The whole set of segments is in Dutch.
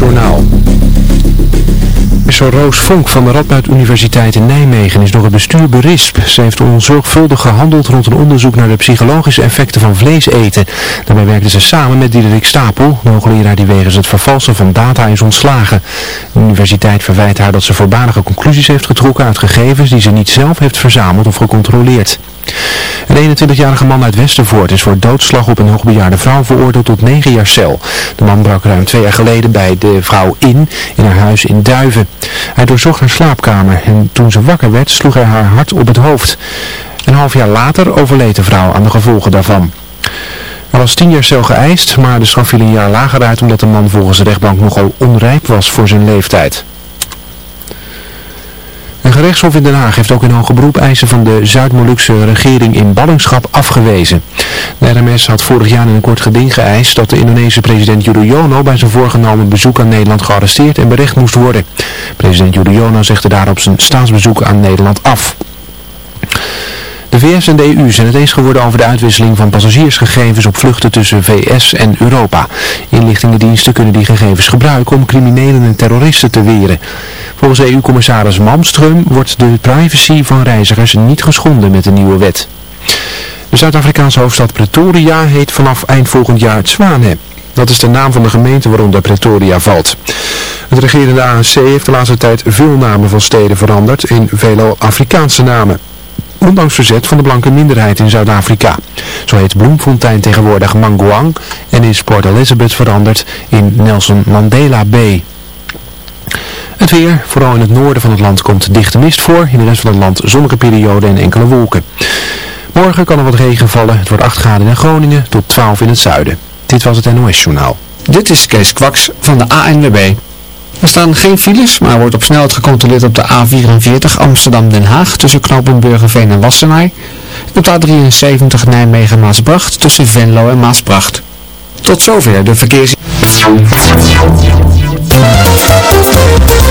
NOS-journaal. Professor Roos Vonk van de Radboud Universiteit in Nijmegen is door het bestuur berispt. Ze heeft onzorgvuldig gehandeld rond een onderzoek naar de psychologische effecten van vlees eten. Daarbij werkte ze samen met Diederik Stapel, de hoogleraar die wegens het vervalsen van data is ontslagen. De universiteit verwijt haar dat ze voorbarige conclusies heeft getrokken uit gegevens die ze niet zelf heeft verzameld of gecontroleerd. Een 21-jarige man uit Westervoort is voor doodslag op een hoogbejaarde vrouw veroordeeld tot 9 jaar cel. De man brak ruim twee jaar geleden bij de vrouw in, in haar huis in Duiven. Hij doorzocht haar slaapkamer en toen ze wakker werd sloeg hij haar hard op het hoofd. Een half jaar later overleed de vrouw aan de gevolgen daarvan. Er was 10 jaar cel geëist, maar de straf viel een jaar lager uit omdat de man volgens de rechtbank nogal onrijp was voor zijn leeftijd. Een gerechtshof in Den Haag heeft ook in hoge beroep eisen van de Zuid-Molukse regering in ballingschap afgewezen. De RMS had vorig jaar in een kort geding geëist dat de Indonesische president Yudhoyono bij zijn voorgenomen bezoek aan Nederland gearresteerd en berecht moest worden. President Yudhoyono zegde daarop zijn staatsbezoek aan Nederland af. De VS en de EU zijn het eens geworden over de uitwisseling van passagiersgegevens op vluchten tussen VS en Europa. Inlichtingendiensten kunnen die gegevens gebruiken om criminelen en terroristen te weren. Volgens EU-commissaris Malmström wordt de privacy van reizigers niet geschonden met de nieuwe wet. De Zuid-Afrikaanse hoofdstad Pretoria heet vanaf eind volgend jaar Tswane. Dat is de naam van de gemeente waaronder Pretoria valt. Het regerende ANC heeft de laatste tijd veel namen van steden veranderd in veelal Afrikaanse namen ondanks verzet van de blanke minderheid in Zuid-Afrika. Zo heet Bloemfontein tegenwoordig Manguang en is Port Elizabeth veranderd in Nelson Mandela Bay. Het weer, vooral in het noorden van het land, komt dichte mist voor. In de rest van het land zonnige perioden en enkele wolken. Morgen kan er wat regen vallen. Het wordt 8 graden in Groningen tot 12 in het zuiden. Dit was het NOS Journaal. Dit is Kees Kwaks van de ANWB. Er staan geen files, maar wordt op snelheid gecontroleerd op de A44 Amsterdam-Den Haag tussen knooppunt Burgerveen en Wassenaar. En op de A73 Nijmegen-Maasbracht tussen Venlo en Maasbracht. Tot zover de verkeers...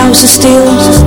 house is still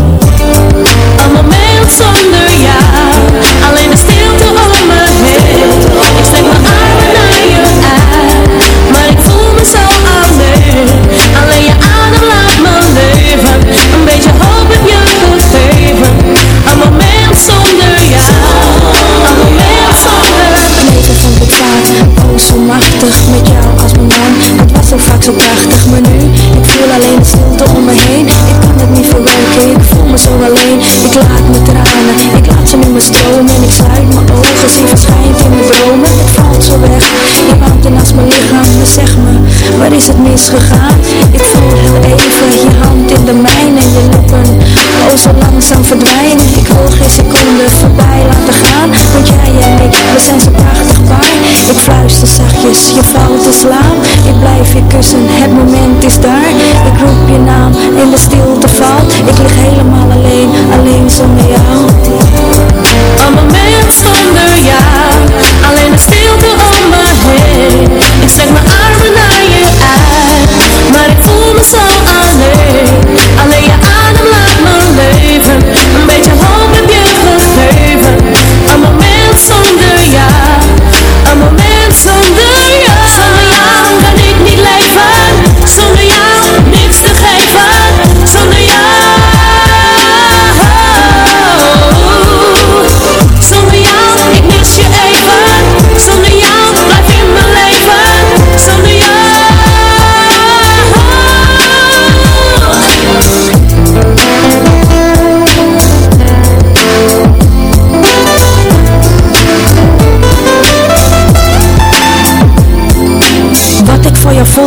is gegaan. Ik voel even je hand in de mijne Je lippen, oh zo langzaam verdwijnen. Ik wil geen seconde voorbij laten gaan. Want jij en ik, we zijn zo prachtig paar. Ik fluister zachtjes, je valt te slaan. Ik blijf je kussen, het moment is daar.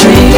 dream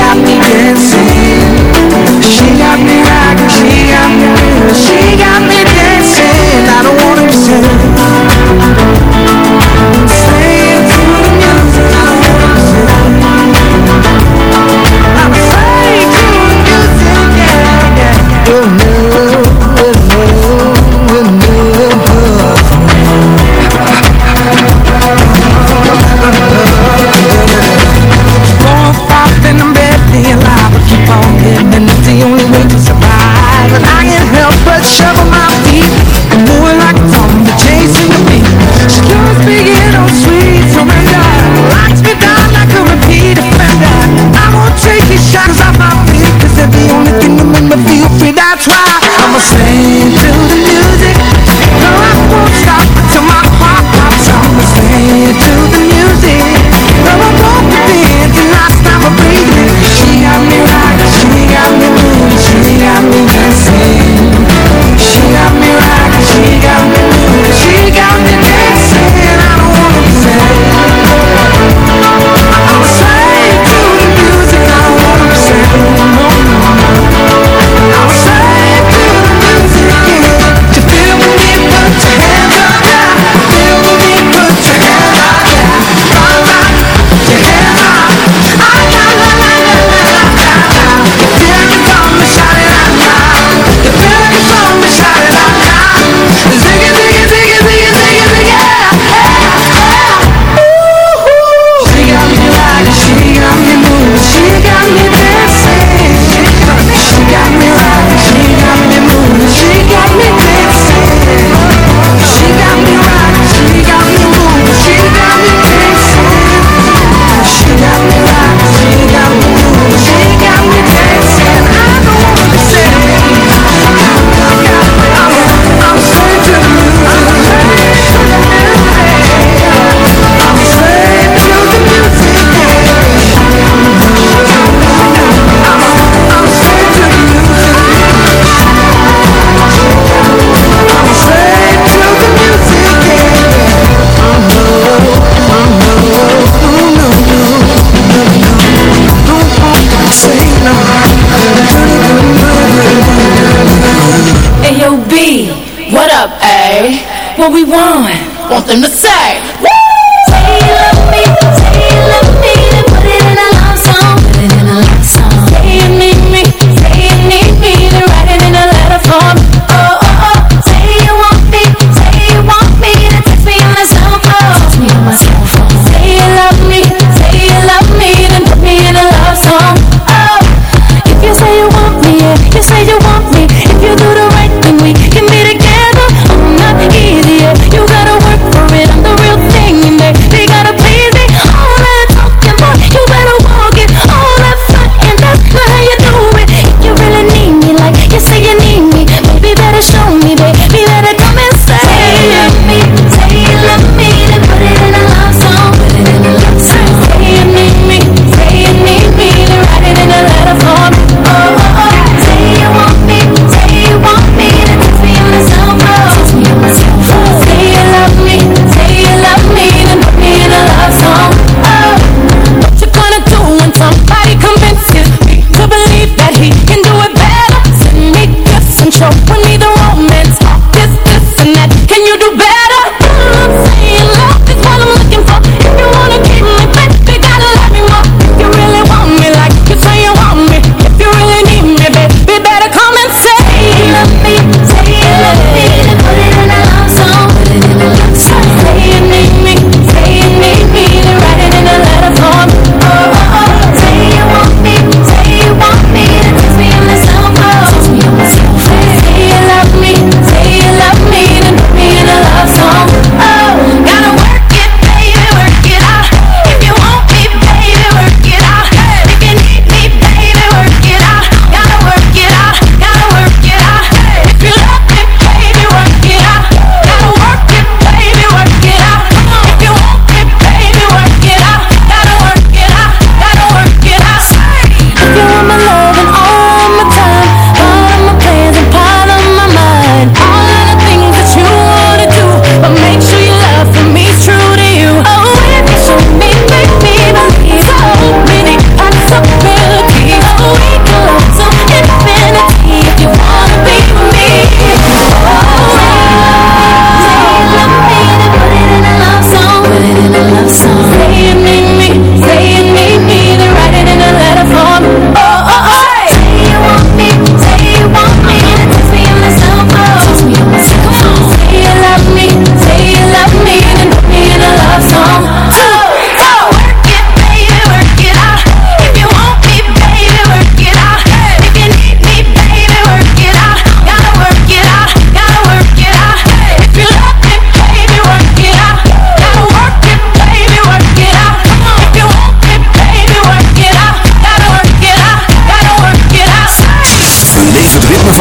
what we want. Want them to say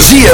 ZFM.